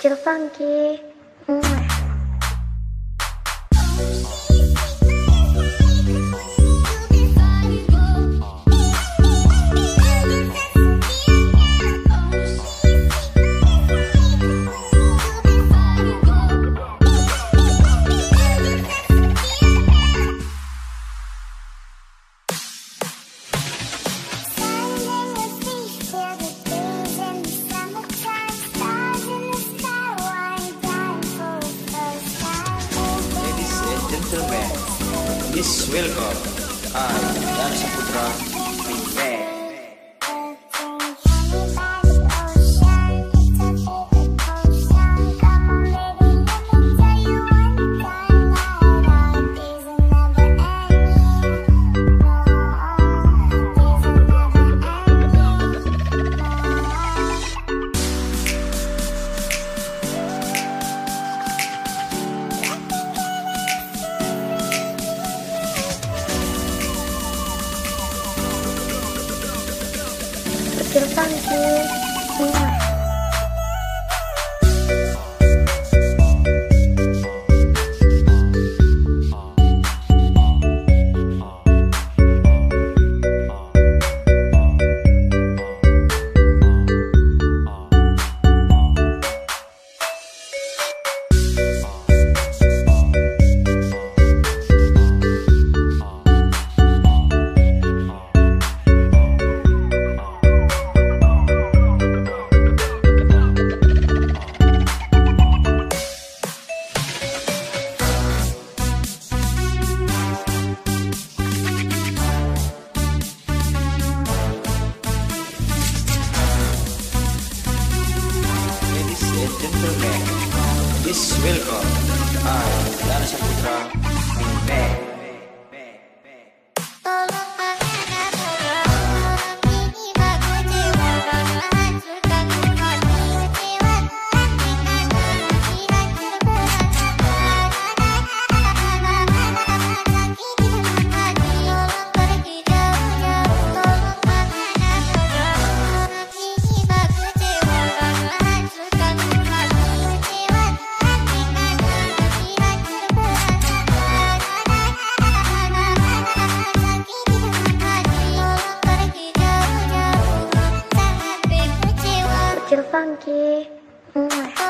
就放给嗯。Please welcome. I, Dan Saputra, Big Kecil funky. Gentlemen, please welcome I, ah, Dan Saputra, funky. Oh Mwah.